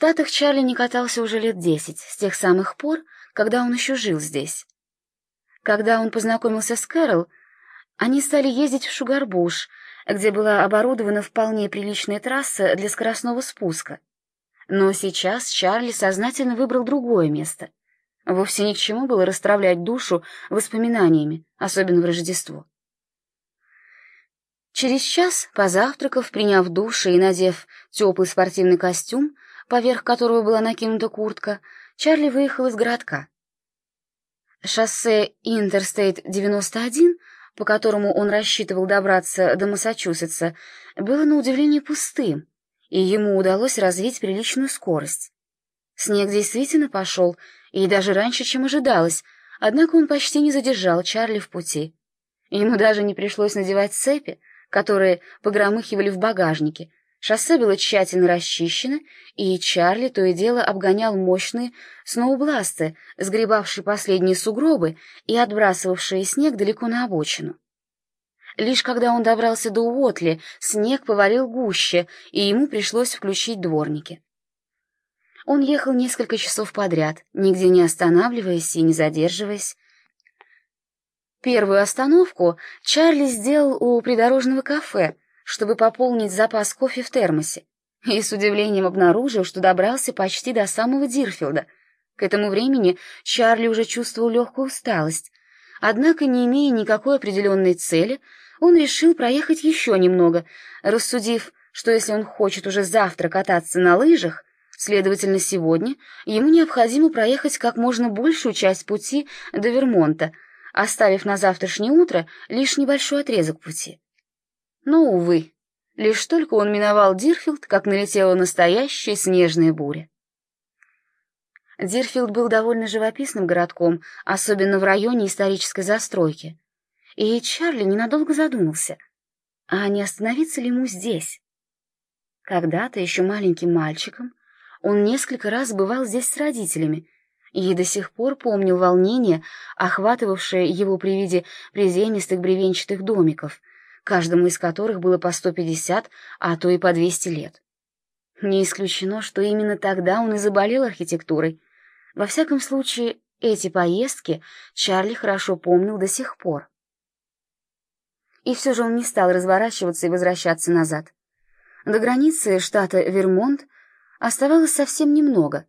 Штатах Чарли не катался уже лет десять, с тех самых пор, когда он еще жил здесь. Когда он познакомился с Кэрол, они стали ездить в Шугарбуш, где была оборудована вполне приличная трасса для скоростного спуска. Но сейчас Чарли сознательно выбрал другое место. Вовсе ни к чему было расстравлять душу воспоминаниями, особенно в Рождество. Через час, позавтракав, приняв душ и надев теплый спортивный костюм, поверх которого была накинута куртка, Чарли выехал из городка. Шоссе Интерстейт 91, по которому он рассчитывал добраться до Массачусетса, было на удивление пустым, и ему удалось развить приличную скорость. Снег действительно пошел, и даже раньше, чем ожидалось, однако он почти не задержал Чарли в пути. Ему даже не пришлось надевать цепи, которые погромыхивали в багажнике, Шоссе было тщательно расчищено, и Чарли то и дело обгонял мощные сноубласты, сгребавшие последние сугробы и отбрасывавшие снег далеко на обочину. Лишь когда он добрался до Уотли, снег повалил гуще, и ему пришлось включить дворники. Он ехал несколько часов подряд, нигде не останавливаясь и не задерживаясь. Первую остановку Чарли сделал у придорожного кафе — чтобы пополнить запас кофе в термосе, и с удивлением обнаружил, что добрался почти до самого Дирфилда. К этому времени Чарли уже чувствовал легкую усталость, однако, не имея никакой определенной цели, он решил проехать еще немного, рассудив, что если он хочет уже завтра кататься на лыжах, следовательно, сегодня ему необходимо проехать как можно большую часть пути до Вермонта, оставив на завтрашнее утро лишь небольшой отрезок пути. Но, увы, лишь только он миновал Дирфилд, как налетела настоящая снежная буря. Дирфилд был довольно живописным городком, особенно в районе исторической застройки. И Чарли ненадолго задумался, а не остановиться ли ему здесь? Когда-то, еще маленьким мальчиком, он несколько раз бывал здесь с родителями и до сих пор помнил волнение, охватывавшее его при виде приземистых бревенчатых домиков, каждому из которых было по 150, а то и по 200 лет. Не исключено, что именно тогда он и заболел архитектурой. Во всяком случае, эти поездки Чарли хорошо помнил до сих пор. И все же он не стал разворачиваться и возвращаться назад. До границы штата Вермонт оставалось совсем немного,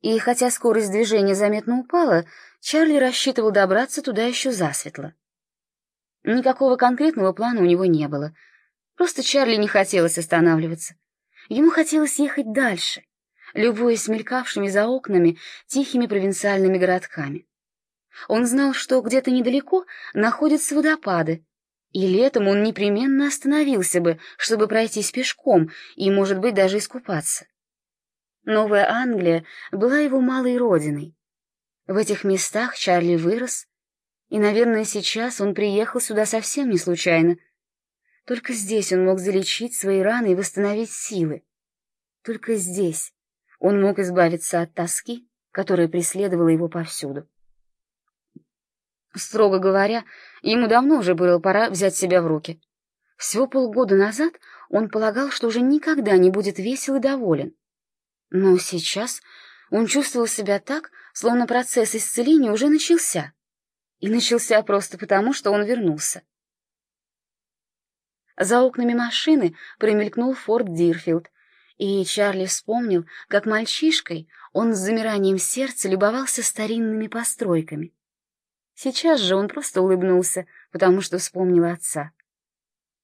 и хотя скорость движения заметно упала, Чарли рассчитывал добраться туда еще засветло. Никакого конкретного плана у него не было. Просто Чарли не хотелось останавливаться. Ему хотелось ехать дальше, любуясь мелькавшими за окнами тихими провинциальными городками. Он знал, что где-то недалеко находятся водопады, и летом он непременно остановился бы, чтобы пройтись пешком и, может быть, даже искупаться. Новая Англия была его малой родиной. В этих местах Чарли вырос, и, наверное, сейчас он приехал сюда совсем не случайно. Только здесь он мог залечить свои раны и восстановить силы. Только здесь он мог избавиться от тоски, которая преследовала его повсюду. Строго говоря, ему давно уже было пора взять себя в руки. Всего полгода назад он полагал, что уже никогда не будет весел и доволен. Но сейчас он чувствовал себя так, словно процесс исцеления уже начался и начался просто потому, что он вернулся. За окнами машины промелькнул Форд Дирфилд, и Чарли вспомнил, как мальчишкой он с замиранием сердца любовался старинными постройками. Сейчас же он просто улыбнулся, потому что вспомнил отца.